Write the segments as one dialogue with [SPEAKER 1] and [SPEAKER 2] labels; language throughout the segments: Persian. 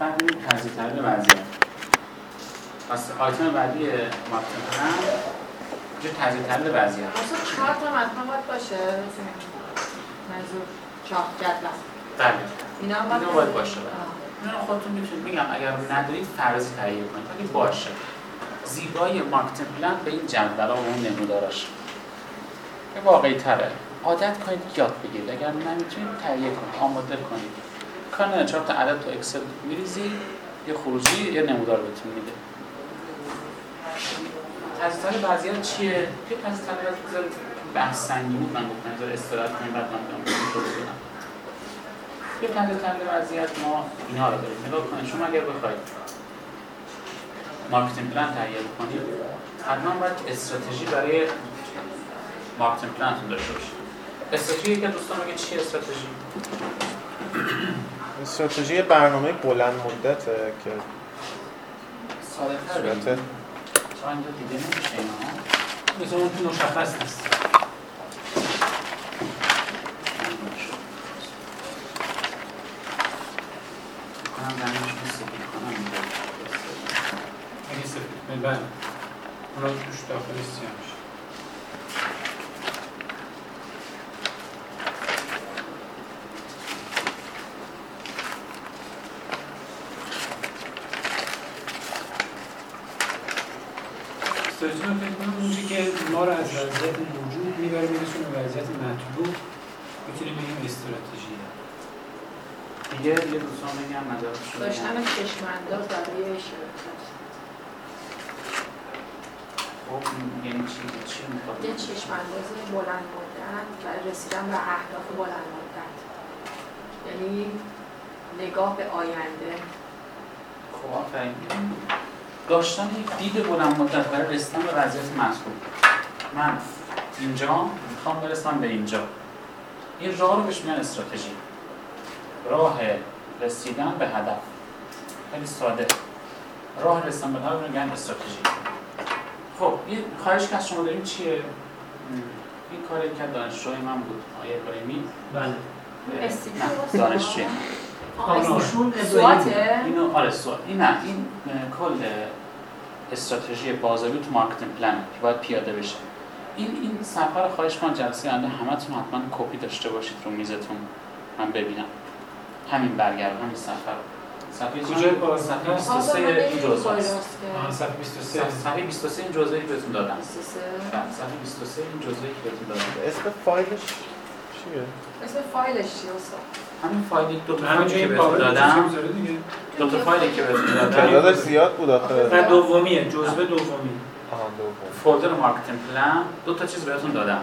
[SPEAKER 1] بعد این تجزیه تحلیل وضعیت پس آیتم بعدی marketing plan اینجا تجزیه تحلیل وضعیت
[SPEAKER 2] اصلا چهار تا مطمئن باید باشه منظور چهار جدول.
[SPEAKER 1] بله.
[SPEAKER 2] اینا هم باید
[SPEAKER 1] باشه. اینا خودتون می‌تونید میگم. اگر ندارید فرضی تهیه کنید. ولی باشه. زیبایی marketing plan به این جدول و اون نموداراش. واقعی تره عادت کنید یاد بگیرید. اگر نمی‌تونید تهیه کنید آماده کنید. نداره چهار تا عدد تو اکسل میریزی یه خروجی یه نمودار بهتون میده تجزیه تحلیل وضعیت چیه؟ یه تجزیه تحلیل وضعیت بحث سنگین بود من گفتم بذار استراحت کنیم بعد من بیام. یه تجزیه تحلیل وضعیت ما اینا رو داریم نگاه کنید شما اگر بخواید marketing plan تهیه کنید حتما باید استراتژی برای marketing plan تون داشته باشید استراتژی که دوستان میگه چی استراتژی
[SPEAKER 3] استراتژی برنامه بلند مدته که
[SPEAKER 1] ساده تر
[SPEAKER 3] صورت
[SPEAKER 1] تا اینجا دیده نمیشه اینا. مثل اون مشخص نیست. کنم. کنم
[SPEAKER 4] کنید بله. اونا توش داخل سیاه رو فکر کنم اونجایی که ما رو از وضعیت موجود می‌بره میرسونه به وضعیت مطلوب می‌تونیم بگیم استراتژی.
[SPEAKER 1] دیگه یه دوستان بگم بگم.
[SPEAKER 2] داشتن چشمانداز برای شرکت.
[SPEAKER 1] خب یعنی چی؟ چی می‌خواد؟
[SPEAKER 2] یه چشمانداز بلند مدت برای رسیدن به اهداف بلند مدت. یعنی نگاه به آینده.
[SPEAKER 1] خب آفرین. داشتن یک دید بلند مدت برای رسیدن به وضعیت مطلوب من اینجا می‌خوام برسم به اینجا. این راه رو بهش میگن استراتژی. راه رسیدن به هدف. خیلی ساده. راه رسیدن به هدف رو میگن استراتژی. خب یه خواهش که از شما داریم چیه؟ این کاری که دانشجوی من بود آقای ابراهیمی.
[SPEAKER 5] بله.
[SPEAKER 1] دانشجوی.
[SPEAKER 2] سواته؟
[SPEAKER 1] اینو آره سوال. این نه این کل استراتژی بازاریابی تو marketing plan که باید پیاده بشه. این این صفحه رو خواهش کنم جلسه آینده همتون حتما کپی داشته باشید رو میزتون. من ببینم. همین برگرد همین صفحه رو صفحه؟
[SPEAKER 4] باز؟
[SPEAKER 1] صفحه
[SPEAKER 4] هست؟
[SPEAKER 1] 23 این جزوه است
[SPEAKER 4] صفحه 23
[SPEAKER 1] صفحه 23 این جزوه‌ای که بهتون دادم.
[SPEAKER 2] 23
[SPEAKER 1] بله، صفحه 23 این جزوه‌ای که بهتون دادم.
[SPEAKER 3] اسم فایلش؟ چیه؟
[SPEAKER 2] اسم فایلش چیه؟
[SPEAKER 1] همین فایلی دو تا فایلی که بهتون دادم. دو تا فایلی که بهتون دادم.
[SPEAKER 3] تعدادش زیاد بود آخه.
[SPEAKER 4] و دومیه جزوه دومی.
[SPEAKER 1] folder marketing plan دو تا چیز بهتون دادم.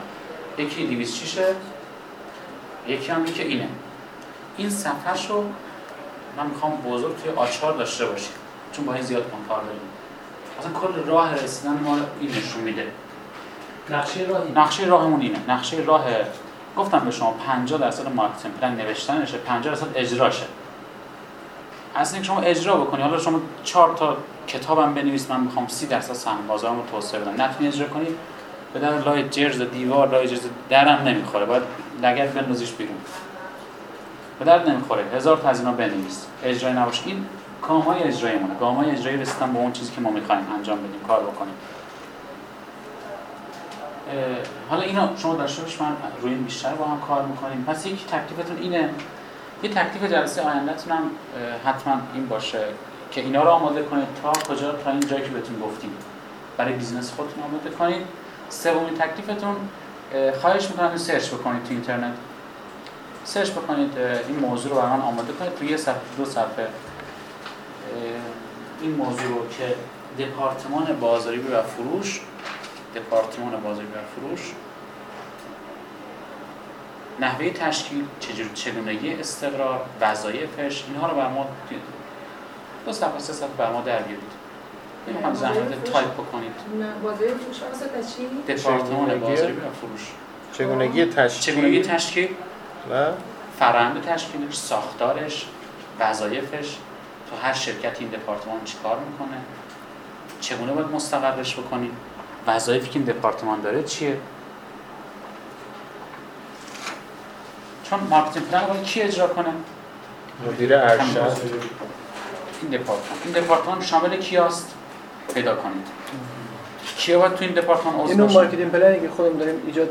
[SPEAKER 1] یکی 206 یکی هم که اینه. این صفحه رو من می‌خوام بزرگ توی آ چهار داشته باشید چون با این زیاد کن کار داریم. اصلا کل راه رسیدن ما این نشون میده.
[SPEAKER 5] نقشه راهی
[SPEAKER 1] نقشه راهمون اینه. نقشه راه گفتم به شما 50 درصد marketing plan نوشتنشه 50 درصد اجراشه. از اینکه شما اجرا بکنی حالا شما چهار تا کتابم بنویس من می‌خوام 30 درصد سهم بازارم رو توسعه بدم. نتونی اجرا کنی؟ به در لای جرز دیوار لای جرز درم نمی‌خوره. باید لگد بندازیش بیرون. به درد نمی‌خوره. هزار تا از اینا بنویس. اجرایی نباشه این گامای اجراییمونه. گامای اجرایی رسیدن به اون چیزی که ما می‌خوایم انجام بدیم کار بکنیم. حالا اینا شما داشته باش من روی بیشتر با هم کار می‌کنیم. پس یک تکلیفتون اینه یه تکلیف جلسه آیندهتون هم حتما این باشه که اینا رو آماده کنید تا کجا تا این جایی که بهتون گفتیم. برای business خودتون آماده کنید. سومین تکلیفتون اه، خواهش می‌کنم این search بکنید تو اینترنت. search بکنید این موضوع رو برای آماده کنید. تو یه صفحه دو صفحه این موضوع رو که دپارتمان بازاریابی و فروش دپارتمان بازاریابی و فروش نحوه تشکیل چجور چگونگی استقرار وظایفش اینها رو بر ما دو صفحه سه صفحه بر ما در بیارید نمی‌خوام زحمت تایپ بکنید.
[SPEAKER 2] فروش واسه چی؟
[SPEAKER 1] دپارتمان و فروش
[SPEAKER 3] چگونگی تشکیل؟
[SPEAKER 1] چگونگی تشکیل؟
[SPEAKER 3] و؟
[SPEAKER 1] فرآیند تشکیلش ساختارش وظایفش. تو هر شرکت این دپارتمان چیکار می‌کنه؟ چگونه باید مستقرش بکنید وظایفی که این دپارتمان داره چیه؟ چون marketing plan رو باید کی اجرا کنه؟
[SPEAKER 3] مدیر ارشد.
[SPEAKER 1] این دپارتمان. این دپارتمان شامل کیاست؟ پیدا کنید. کیا باید تو این دپارتمان عضو
[SPEAKER 6] این اون
[SPEAKER 1] باشن
[SPEAKER 6] marketing plan ی که خودمون داریم ایجاد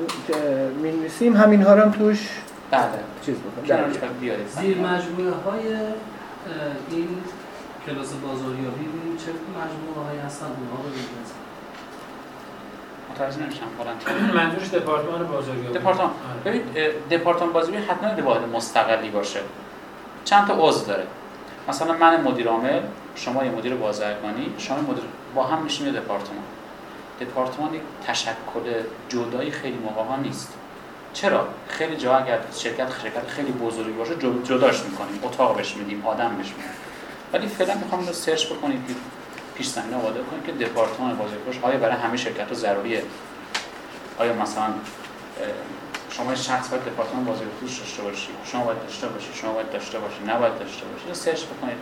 [SPEAKER 6] می‌نویسیم همین ها رو هم توش
[SPEAKER 1] بله.
[SPEAKER 6] چیز بکنیم.
[SPEAKER 1] بیارید.
[SPEAKER 5] زیر مجموعه های این کلاس بازاریابی ببینیم چه مجموعه هایی هستن؟ اونها رو ببینیم
[SPEAKER 1] متوجه نمیشم قرآن
[SPEAKER 4] منظورش دپارتمان بازاریابی
[SPEAKER 1] دپارتمان.
[SPEAKER 4] آره.
[SPEAKER 1] ببین دپارتمان بازاریابی حتما یه واحد مستقلی باشه. چند تا عضو داره؟ مثلا من مدیر عامل شما یه مدیر بازرگانی شما مدیر با هم میشیم یه دپارتمان. دپارتمان یک تشکل جدایی خیلی موقع ها نیست. چرا؟ خیلی جا اگر شرکت شرکت خیلی بزرگی باشه جد- جداش می‌کنیم. اتاق بهش میدیم آدم بهش میدیم. ولی فعلا می‌خوام اینو سرچ بکنید. پیش زمینه آماده کنید که دپارتمان بازاریابی آیا برای همه شرکت ها ضروریه؟ آیا مثلا شما شخص باید دپارتمان بازاریابی توش داشته باشی شما باید داشته باشی شما باید داشته باشی نباید داشته باشی سرچ بکنید؟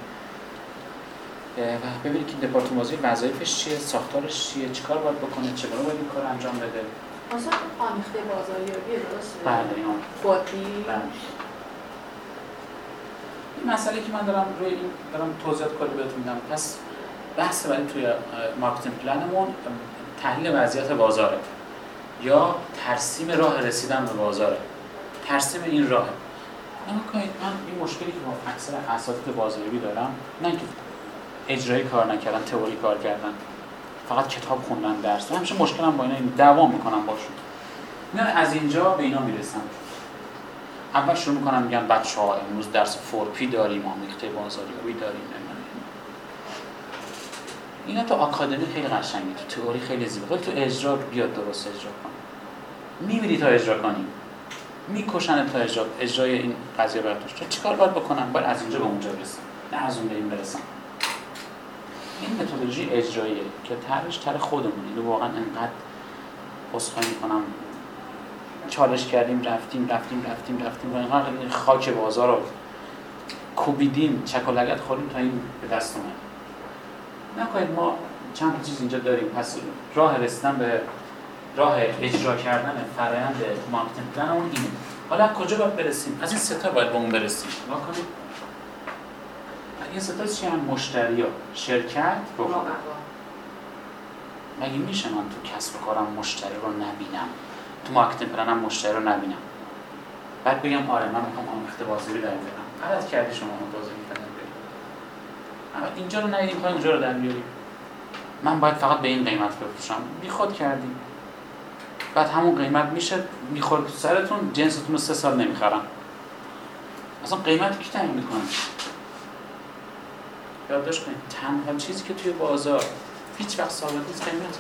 [SPEAKER 1] و ببینید که دپارتمان بازاریابی وظایفش چیه ساختارش چیه چیکار باید بکنه چگونه باید این کار انجام بده؟
[SPEAKER 2] مثلا آمیخته بازاریابی درسته؟
[SPEAKER 1] بله بله. این مسئله که من دارم روی این دارم توضیحات کلی بهتون میدم. پس بحث برای توی marketing plan مون تحلیل وضعیت بازاره. یا ترسیم راه رسیدن به بازاره. ترسیم این راهه. نگاه کنید من این مشکلی که با اکثر اساتید بازاریابی دارم نه اینکه اجرایی کار نکردن تئوری کار کردن فقط کتاب خوندن درس. همیشه مشکلم با اینا این دعوا می‌کنم باشون. نه از اینجا به اینا می‌رسم. اول شروع می‌کنم میگن بچه ها امروز درس four P داریم آمیخته بازاریابی داریم. اینا تو آکادمی خیلی قشنگه تو تئوری خیلی زیبا. ولی تو اجرا بیاد درست اجرا کن میمیری تا اجرا کنی. می‌کشن تا اجرا. اجرای این قضیه برداشت تو چیکار باید بکنم؟ باید از اینجا به اونجا برسم. نه از اون به این برسم. این متدولوژی اجراییه که طرحش طرح خودمون اینو واقعا انقدر عذرخواهی می‌کنم. چالش کردیم رفتیم رفتیم رفتیم رفتیم. و اینقدر این خاک بازار رو کوبیدیم چک و خوردیم تا این به دست اومد. نکنید ما چند چیز اینجا داریم. پس راه رسیدن به راه اجرا کردن فرایند marketing plan مون اینه. حالا کجا باید برسیم؟ از این سه تا باید به اون برسیم. نگاه کنید. این سه تا چی‌ان مشتری ها. شرکت؟ رفقا
[SPEAKER 2] رقبا
[SPEAKER 1] مگه میشه من تو کسب و کارم مشتری رو نبینم؟ تو marketing plan م مشتری رو نبینم. بعد بگم آره من می‌خوام آمیخته بازاری در بیارم. غلط کردی شما اون بازاری در بیاری اما اینجا رو ندیدیم می‌خوایم اونجا رو در بیاریم من باید فقط به این قیمت بفروشم. بی خود کردیم بعد همون قیمت میشه می‌خورد تو سرتون جنستون رو سه سال نمی‌خرم. اصلا قیمت کی تعیین می‌کنه؟ یادداشت کنید تنها چیزی که توی بازار هیچ وقت ثابت نیست قیمت.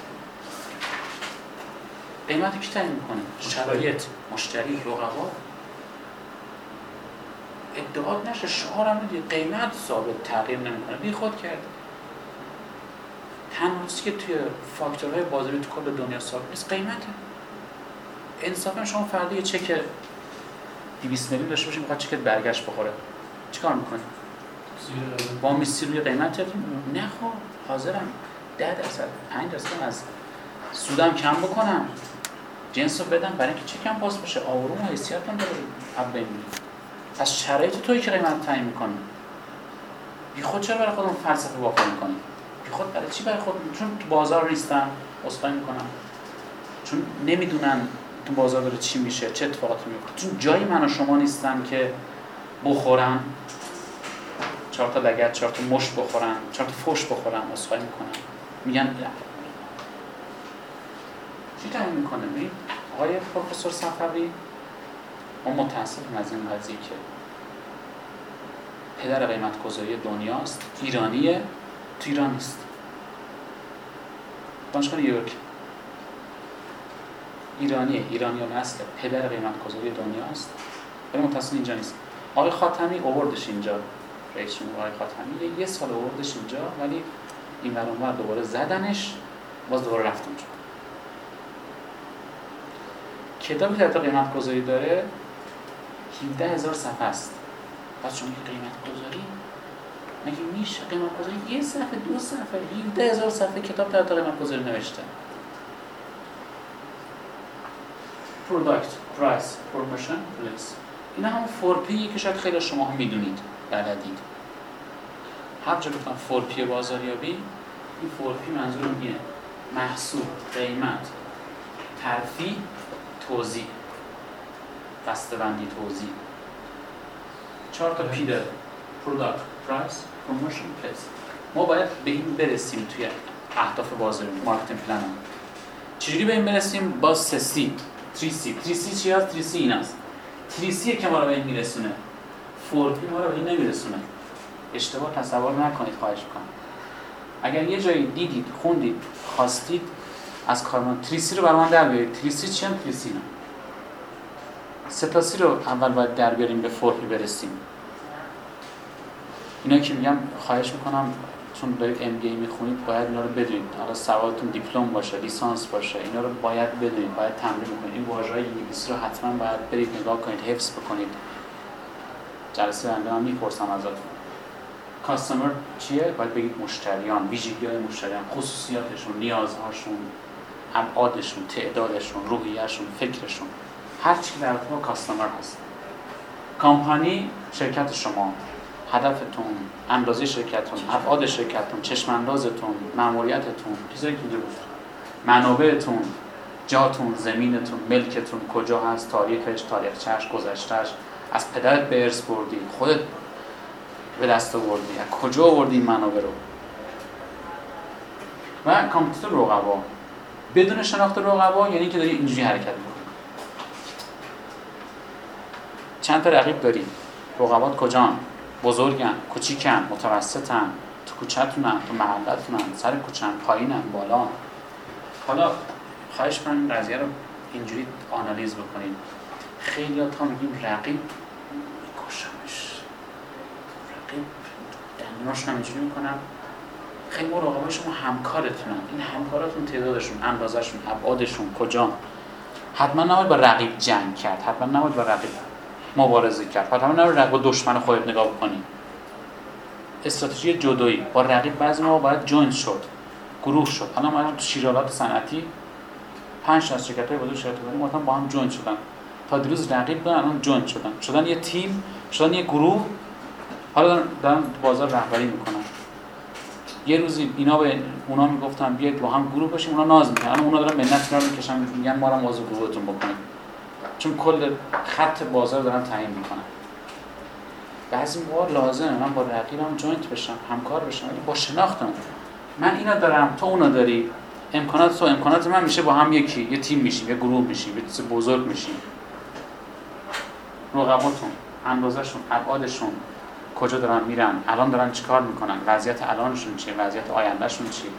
[SPEAKER 1] قیمت کی تعیین می‌کنه؟ شرایط. مشتری رقبا. ادعا نشه شعارم ندید قیمت ثابت تغییر نمی‌کنه. بی خود کرد. تنها که توی فاکتورهای بازاری تو کل دنیا ثابت نیست قیمته. انصافا شما فردا یه چک 200 میلیون داشته باشید می‌خواد چکت برگشت بخوره. چیکار می‌کنی؟ با میسی روی قیمتتون نه خب حاضرم. ده درصد 5 درصد از سودم کم بکنم. جنس رو بدم برای اینکه چکم باز بشه. آروم و حیثیتم داره. اب پس شرایط توی که قیمت تعیین می‌کنی. بی خود چرا برای خودم فلسفه واقع می‌کنی؟ بی خود برای چی برای خود؟ چون تو بازار نیستن اسخای می‌کنم. چون نمی‌دونن تو بازار داره چی میشه چه اتفاقاتی میفته چون جایی من و شما نیستن که بخورن. چهار تا لگت چهار تا مشت بخورن چهار تا فوش بخورن اسخای می‌کنن. میگن. چی تعیین می‌کنه؟ آقای پروفسور صفوی ما متاسفیم از این قضیه که پدر قیمت گذاری دنیاست ایرانیه تو ایران نیست. دانشگاه نیویورک. ایرانیه ایرانی و نسل پدر قیمت گذاری دنیاست. ولی متاسفانه اینجا نیست. آقای خاتمی اووردش اینجا. رئیس جمهور آقای خاتمی یه- سال اووردش اینجا ولی این ور دوباره زدنش باز دوباره رفت اونجا. کتابی که قیمت گذاری داره 17 هزار صفحه است. پس شما که قیمت گذاری مگه میشه قیمت گذاری یه صفحه دو صفحه 17 هزار صفحه کتاب در قیمت گذاری نوشته؟ product price promotion place اینا هم four P که شاید خیلی شما هم می‌دونید بلدید. هر جا گفتم four P بازاریابی این four P منظورم اینه. محصول قیمت ترفیع توزیع. بسته‌بندی توزیع. چهار تا P داره product price promotion place ما باید به این برسیم توی اهداف بازار marketing plan چجوری به این برسیم؟ با سه C. three C. three C چی هست؟ three C این است three C که ما رو به این میرسونه. four P ما رو به این نمیرسونه. اشتباه تصور نکنید خواهش می‌کنم. اگر یه جایی دیدید خوندید خواستید از کارمند three C رو برای من در بیارید. three C چی‌ان three C نه سه تا C رو اول باید در بیاریم به four P برسیم. اینا که میگم خواهش می‌کنم چون دارید ام بی می‌خونید باید اینا رو بدونید. حالا سوادتون دیپلم باشه لیسانس باشه اینا رو باید بدونید باید تمرین کنید این واژه‌های انگلیسی رو حتما باید برید نگاه کنید حفظ بکنید. جلسه بنده من می‌پرسم ازتون. کاستمر چیه؟ باید بگید مشتریان ویژگی های مشتریان خصوصیاتشون نیازهاشون ابعادشون تعدادشون روحیهشون فکرشون. هر چی در با کاستمر هست. کامپانی شرکت شما هدفتون اندازه شرکتتون ابعاد شرکتتون چشم اندازتون ماموریتتون چیزایی که بود منابعتون جاتون زمینتون ملکتون کجا هست تاریخش تاریخچه‌اش گذشتهش از پدرت به ارث بردی خودت به دست آوردی. از کجا آوردی منابع رو؟ و کامپیوتر رقبا. بدون شناخت رقبا یعنی که داری اینجوری حرکت می‌کنی. چند تا رقیب داری رقبات کجان؟ بزرگن کوچیکن متوسطن تو کوچه‌تونن تو محلتونن سر کوچن پایینن بالا حالا خواهش کنم این قضیه رو اینجوری آنالیز بکنید خیلی ها میگیم رقیب میکشمش. رقیب دندوناشون هم اینجوری می‌کنم خیلی مراقبه شما همکارتونن. این همکاراتون تعدادشون اندازهشون ابعادشون کجا حتما نباید با رقیب جنگ کرد. حتما نباید با رقیب مبارزه کرد. نباید رقیب با دشمن خودت نگاه بکنی استراتژی جدایی. با رقیب بعضی ما باید جوین شد. گروه شد. حالا ما تو شیرالات صنعتی پنج تا از شرکت های بزرگ شرکت بزرگ با هم جوین شدن. تا دیروز رقیب بودن الان جوین شدن. شدن یه تیم شدن یه گروه. حالا دارن, بازار رهبری می‌کنن. یه روزی اینا به اونا می‌گفتن بیاید با هم گروه باشیم. اونا ناز می‌کنن. اونا دارن منت می‌کشن. میگن ما رو موضوع گروهتون بکنیم چون کل خط بازار دارن تعیین می‌کنن. بعضی موقع لازمه. من با رقیبم joint بشم همکار بشم با شناختم. من اینا دارم تو اونا داری. امکانات تو امکانات من میشه با هم یکی. یه تیم میشیم یه گروه میشیم یه بزرگ میشیم. رقباتون اندازهشون ابعادشون کجا دارن میرن الان دارن چیکار می‌کنن وضعیت الانشون چیه وضعیت آیندهشون چیه؟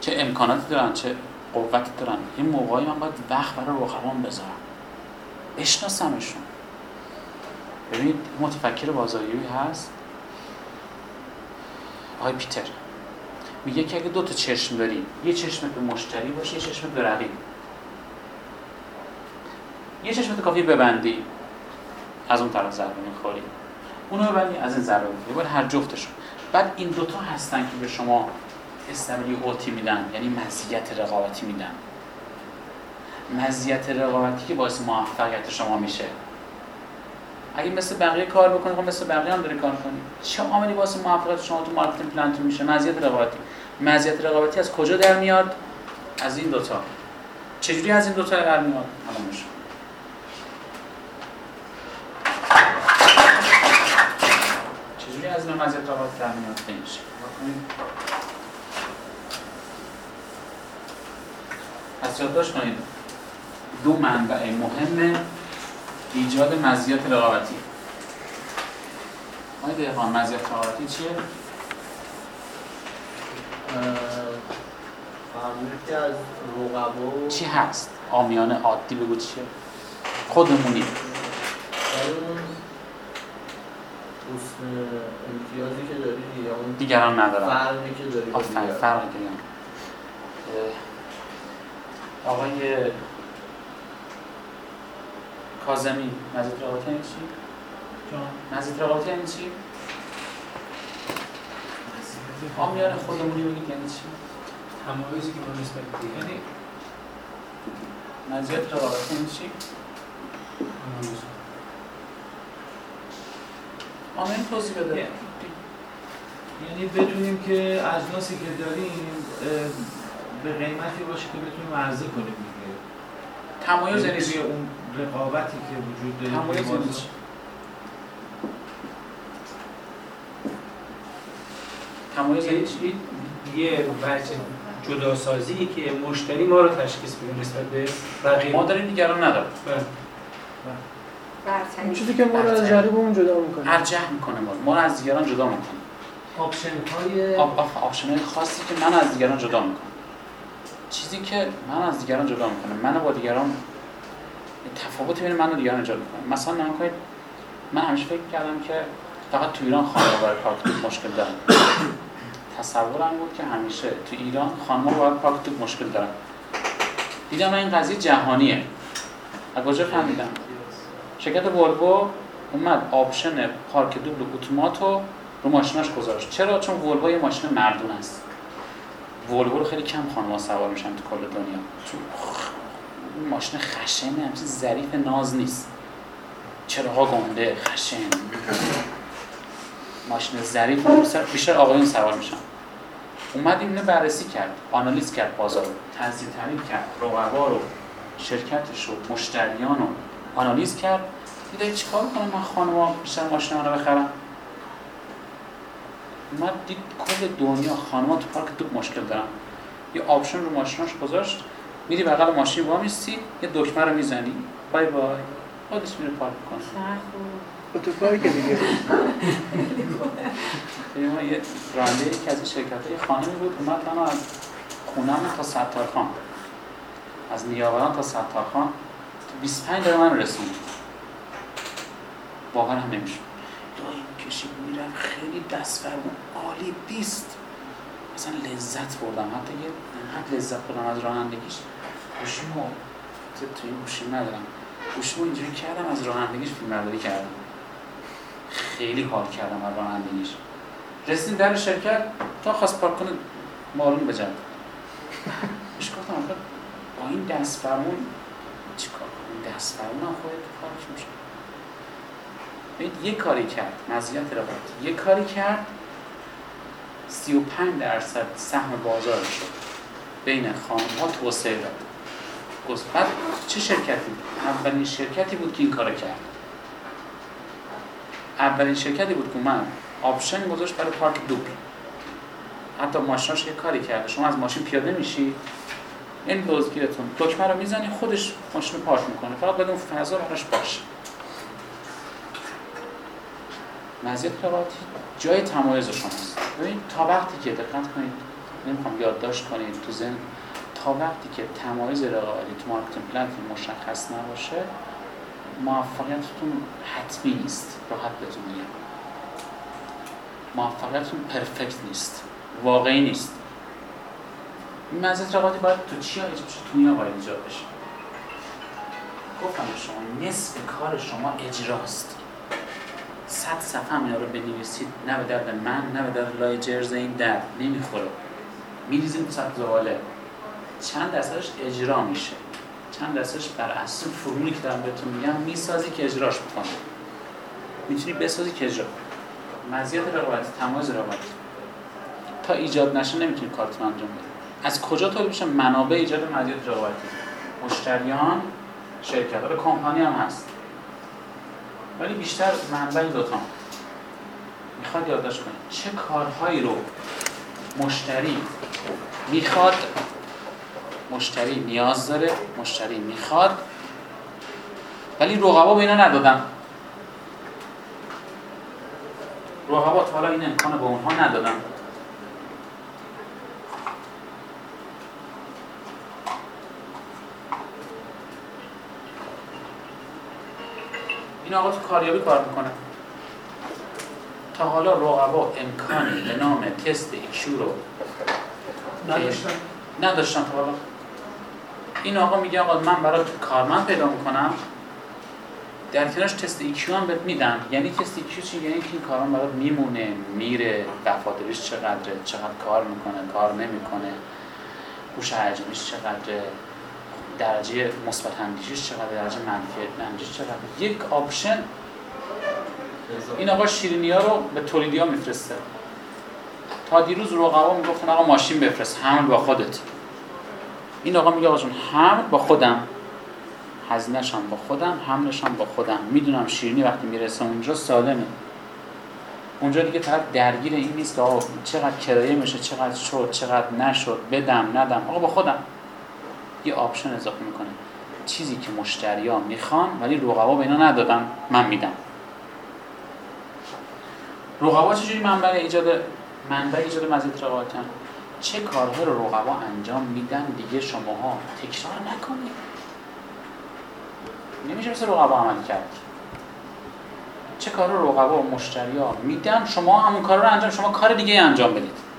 [SPEAKER 1] چه امکاناتی دارن چه قوتی دارن این موقعی من باید وقت برای رقبام بذارم. بشناسمشون. ببینید متفکر بازاریابی هست. آقای پیتر میگه که اگه دو تا چشم داری یه چشم به مشتری باشه یه چشم به رقیب. یه چشمو کافیه ببندی. از اون طرف ضربه می‌خوری. اونو ببندی از این ضربه می‌خوری. باید هر جفتشون. بعد این دوتا هستن که به شما stability میدن یعنی مزیت رقابتی میدن. مزیت رقابتی که باعث موفقیت شما میشه. اگه مثل بقیه کار بکنی خب مثل بقیه هم داری کار کنی چه عاملی باعث موفقیت شما تو marketing plan تون میشه؟ مزیت رقابتی. مزیت رقابتی از کجا در میاد؟ از این دوتا. چجوری از این دوتا در میاد؟ میشه. چجوری از این مزیت رقابتی در میاد؟ پس یادداشت کنید دو منبع مهم ایجاد مزیت رقابتی آقای دهقان مزیت رقابتی چیه؟
[SPEAKER 7] که از رقبا
[SPEAKER 1] چی هست؟ آمیانه عادی بگو چیه؟ خودمونی
[SPEAKER 7] امتیازی که داری
[SPEAKER 1] دیگران ندارن
[SPEAKER 7] فرقی که داری
[SPEAKER 1] آفرین
[SPEAKER 7] دیگران.
[SPEAKER 1] آقای کاظمی مزیت رقابتی یعنی چی؟
[SPEAKER 4] جان
[SPEAKER 1] مزیت رقابتی یعنی چی؟ آمیان خودمونی بگید یعنی چی؟
[SPEAKER 4] تمایزی که ما نسبت
[SPEAKER 1] یعنی مزیت رقابتی یعنی چی؟ آمیان توضیح بده
[SPEAKER 8] یعنی بتونیم که اجناسی که داریم به قیمتی باشه که بتونیم عرضه کنیم دیگه.
[SPEAKER 1] تمایز
[SPEAKER 8] یعنی
[SPEAKER 1] نیست
[SPEAKER 8] توی اون رقابتی که وجود داره
[SPEAKER 1] تمایز. نیست تمایز
[SPEAKER 4] یه
[SPEAKER 1] نیست
[SPEAKER 4] یه وجه جداسازی که مشتری ما رو تشخیص بده نسبت به بقیه.
[SPEAKER 1] ما داریم دیگران نداریم.
[SPEAKER 4] بله.
[SPEAKER 2] برتری.
[SPEAKER 6] اون چیزی که ما رو از رقیبمون جدا می‌کنه.
[SPEAKER 1] ارجح می‌کنه ما. ما رو از دیگران جدا می‌کنه.
[SPEAKER 5] آپشن های
[SPEAKER 1] آب آپشن‌های خاصی که من از دیگران جدا می‌کنه. چیزی که من از دیگران جدا می‌کنه من با دیگران یه تفاوتی بین من و دیگران ایجاد می‌کنه مثلا نگاه کنید من همیشه فکر کردم که فقط تو ایران خانم‌ها برای پارک دوبل مشکل دارن. تصورم بود که همیشه تو ایران خانم‌ها پارک دوبل مشکل دارن. دیدم این قضیه جهانیه. از کجا فهمیدم؟ شرکت ولوو اومد آپشن پارک دوبل اتومات رو رو ماشیناش گذاشت. چرا؟ چون ولوو یه ماشین مردون است. ولوو رو خیلی کم خانم‌ها سوار میشن تو کل دنیا. خ- ماشین خشنه همچین ظریف ناز نیست. چراغا گنده خشن. ماشین ظریف بیشتر- آقایون سوار میشن. اومد اینو بررسی کرد آنالیز کرد بازار رو تجزیه تحلیل کرد رقبا رو شرکتش رو مشتریان رو آنالیز کرد. دیده چیکار کنم من خانم‌ها بیشتر ماشین رو بخرم؟ اومد دید کل دنیا خانم‌ها تو پارک دوبل مشکل دارن. یه آپشن رو ماشیناش گذاشت میری بغل ماشین وا میستی یه دکمه رو می‌زنی. بای بای. خودش میره پارک کنه
[SPEAKER 6] اتوپارک دیگه.
[SPEAKER 1] ما یه راننده یکی از این شرکت های خانمی بود اومد منو از خونم تا ستارخان از نیاوران تا ستارخان تو 25 دقیقه من رسوند باور هم نمیشه لاین کشید میرم خیلی دست فرمون عالی بیست. مثلا لذت بردم. حتی یه انقدر لذت بردم از رانندگیش. گوشیمو تو این گوشیم ندارم. گوشیمو اینجوری کردم از رانندگیش فیلم برداری کردم. خیلی حال کردم از رانندگیش. رسیدیم در شرکت تا خواست پارک کنه مارون بجد بهش گفتم با این دست فرمون چیکار کنم؟ دست فرمون هم خودت پارک میشه یه کاری کرد. مزیت رقابت. یه کاری کرد. 35 درصد سهم بازار شد. بین خانم ها توسعه داد. گفت چه شرکتی؟ اولین شرکتی بود که این کارو کرد. اولین شرکتی بود که من آپشن گذاشت برای پارک دوبل. حتی ماشیناش یه کاری کرده. شما از ماشین پیاده میشی این دزدگیرتون دکمه رو می‌زنی خودش ماشین پارک می‌کنه. فقط باید اون فضا براش باشه. مزیت رقابتی جای تمایز شماست ببین تا وقتی که دقت کنید نمی‌خوام یادداشت کنید تو ذهن تا وقتی که تمایز رقابتی تو marketing plan مشخص نباشه موفقیتتون حتمی نیست. راحت بهتون میگم. موفقیتتون perfect نیست. واقعی نیست. این مزیت رقابتی باید تو چیا ایجاد بشه؟ تو اینا باید ایجاد بشه. گفتم به شما نصف کار شما اجراست. صد صفحه هم رو بنویسید. نه به درد من نه به درد لای جرز این درد. نمی‌خوره. میریزیم تو سطح زباله. چند درصدش اجرا میشه. چند درصدش بر اساس فرمولی که دارم بهتون میگم می‌سازی که اجراش بکنی می‌تونی بسازی که اجرا. مزیت رقابتی تمایز رقابتی تا ایجاد نشه نمی‌تونی کارتون انجام بدی. از کجا تولید میشه؟ منابع ایجاد مزیت رقابتی. مشتریان شرکت حالا کمپانی هم هست. ولی بیشتر منبع دوتا می‌خواد یادداشت کنید چه کارهایی رو مشتری می‌خواد مشتری نیاز داره مشتری می‌خواد ولی رقبا به اینا ندادن. رقبا تا حالا این امکان به اونها ندادن. این آقا تو کاریابی کار می‌کنه. تا حالا رقبا امکانی به نام تست ایکشو رو
[SPEAKER 5] نداشتن.
[SPEAKER 1] نداشتن تا حالا. این آقا میگه آقا من برات کارمند پیدا می‌کنم. در کنارش تست IQ هم بهت میدم یعنی تست IQ چی؟ یعنی که این کارمند برات میمونه میره وفاداریش چقدره چقدر کار می‌کنه کار نمی‌کنه. هوش هیجانیش چقدره. درجه مثبت اندیشیش چقدر درجه منفی اندیشیش چقدر؟ یک آپشن. این آقا شیرینی رو به تولیدی ها میفرسته. تا دیروز رقبا می‌گفتن آقا ماشین بفرست حمل با خودت. این آقا میگه آقا جون با خودم. هزینه‌ش هم با خودم حملش هم با خودم. می‌دونم شیرینی وقتی می‌رسه اونجا سالمه. اونجا دیگه طرف درگیر این نیست که آقا چقدر کرایه میشه چقدر شد چقدر نشد بدم ندم. آقا با خودم. یه آپشن اضافه می‌کنه. چیزی که مشتریا می‌خوان ولی رقبا به اینا ندادن من میدم. رقبا چجوری منبع ایجاد منبع ایجاد مزیت رقابتن چه کارها رو رقبا انجام میدن دیگه شماها؟ تکرار نکنید. نمیشه مثل رقبا عمل کرد. چه کار رو رقبا و مشتریا میدن شما همون کار رو انجام شما کار دیگه انجام بدید.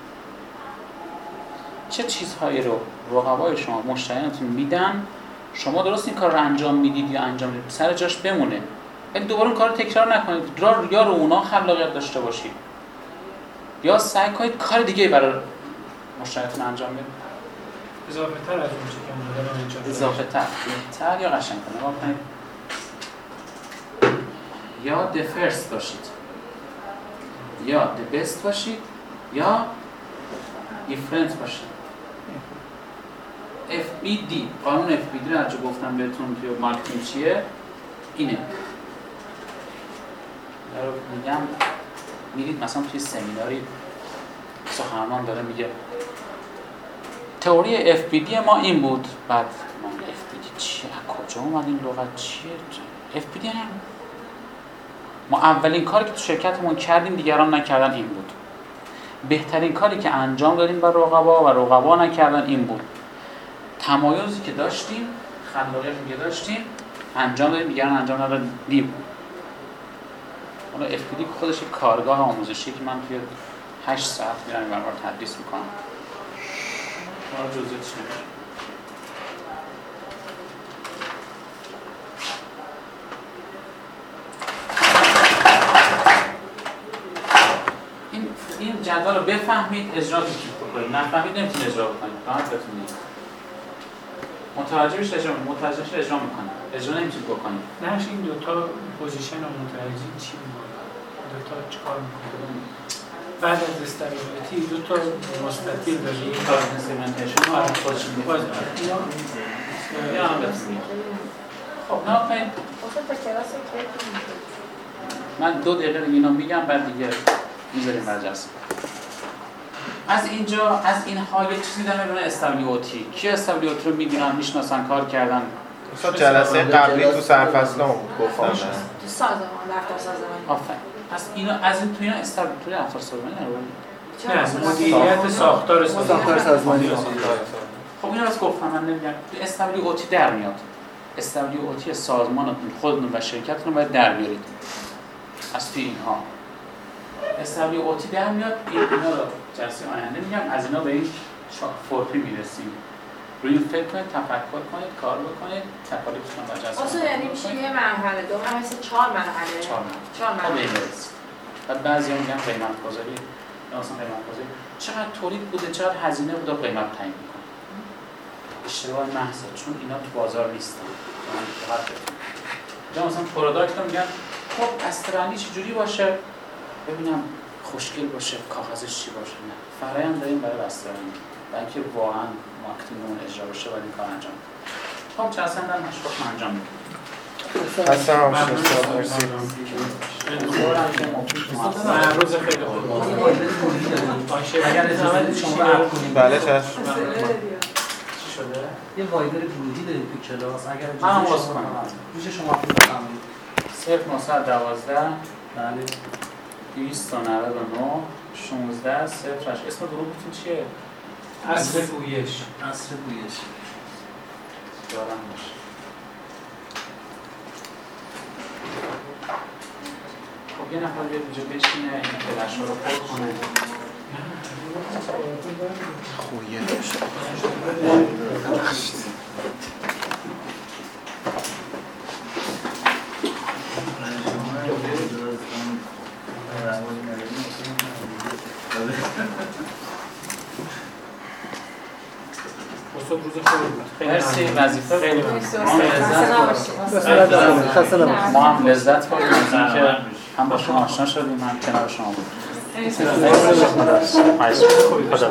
[SPEAKER 1] چه چیزهایی رو رقبای شما مشتریانتون میدن؟ شما درست این کار رو انجام می‌دید یا انجام می‌دید سر جاش بمونه. ولی دوباره اون کار رو تکرار نکنید. را یا رو اونا خلاقیت داشته باشید. یا سعی کنید کار دیگه برای مشتریتون انجام بدید.
[SPEAKER 4] اضافه تر از اون که
[SPEAKER 1] اضافه تر بهتر یا قشنگ کنید یا the first باشید. یا the best باشید. یا different باشید. FBD قانون FBD از گفتم بهتون توی marketing چیه؟ اینه. رو میگم میرید مثلا توی سمیناری سخنران داره میگه تئوری FBD ما این بود. بعد من FBD چیه؟ کجا اومد این لغت؟ چیه؟ FBD هم ما اولین کاری که تو شرکتمون کردیم دیگران نکردن این بود. بهترین کاری که انجام دادیم بر رقبا و رقبا نکردن این بود. تمایزی که داشتیم خلاقیتی که داشتیم انجام دادیم دیگران انجام ندادیم حالا FPD خودش کارگاه آموزشی که من توی 8 ساعت میرم این تدریس می‌کنم. حالا این این جدول رو بفهمید اجرا کنید نفهمید نمی‌تونید اجرا بکنید. راحت بتونید. متوجه بشید اجرا متوجه بشید اجرا می‌کنید اجرا نمی‌تونید بکنید
[SPEAKER 4] نقش این دوتا پوزیشن و متوجه چی بود دوتا چیکار می‌کنه؟ بعد از استابیلیتی دو تا مستطیل داریم
[SPEAKER 1] این کار سیگمنتیشن رو خودش
[SPEAKER 4] باز
[SPEAKER 1] می‌کنه یا هم خب نه
[SPEAKER 2] کلاس کی
[SPEAKER 1] من دو دقیقه دیگه اینا میگم بعد دیگه می‌ذاریم برجسته. از اینجا از اینها یه چیزی دارم ببینم استابلیوتی کی استابلیوتی رو می‌دونن می‌شناسن کار کردن.
[SPEAKER 3] استاد جلسه قبلی تو سرفصلمون گفتم من.
[SPEAKER 2] تو سازمان رفتار سازمانی
[SPEAKER 1] آفرین. پس اینا از این تو اینا استابلیوتی رفتار سازمانی
[SPEAKER 4] نه؟ مدیریت ساختار
[SPEAKER 6] ساختار سازمانی.
[SPEAKER 1] خب اینا از گفتم من نمیگم. استابلیوتی در میاد. استابلیوتی سازمانتون خودتون و شرکتتون رو باید در بیارید. از توی اینها. استابلیوتی در میاد این اینا رو جلسه آینده میگم از اینا به این فورپی می‌رسیم. روی این فکر کنید تفکر کنید کار بکنید تکالیفتون رو جلسه
[SPEAKER 2] اصلا یعنی میشه یه مرحله دو مثل چهار مرحله.
[SPEAKER 1] چهار مرحله.
[SPEAKER 2] چهار مرحله.
[SPEAKER 1] برسیم. بعد بعضی میگن قیمت گذاری یا مثلا قیمت گذاری چقدر تولید بوده؟ چقدر هزینه بوده؟ قیمت تعیین می‌کنه. اشتباه محضه چون اینا تو بازار نیستن. یا مثلا پروداکت رو میگن خب استرانی چجوری باشه؟ ببینم. خوشگل باشه کاغذش چی باشه نه فرایند داریم برای بسترانی اینکه واقعا مارکتینگمون اجرا باید این کار انجام. خب چه اصلا در مشروع انجام میدیم
[SPEAKER 3] خسته نباشید استاد مرسی
[SPEAKER 1] اگر اجازه شما رو کنیم
[SPEAKER 3] بله چشم
[SPEAKER 1] شده؟
[SPEAKER 5] یه وایدر داریم اگر
[SPEAKER 1] هم کنم.
[SPEAKER 5] میشه شما بفرمایید
[SPEAKER 1] صفر 912
[SPEAKER 5] بله
[SPEAKER 1] 299 16 صفر هشت. اسم گروهتون چیه؟
[SPEAKER 4] اصل پویش
[SPEAKER 5] عصر گویش.
[SPEAKER 1] یادم باشه. خب یه نفر بیاد اینجا بشینه این فلش رو پر کنه.
[SPEAKER 3] خویه
[SPEAKER 4] استاد روز خوبی بود خیلی
[SPEAKER 1] مرسی. وظیفه خیلی ما هم. لذت بردیم. از اینکه هم با شما آشنا شدیم هم کنار شما بودیم. خدا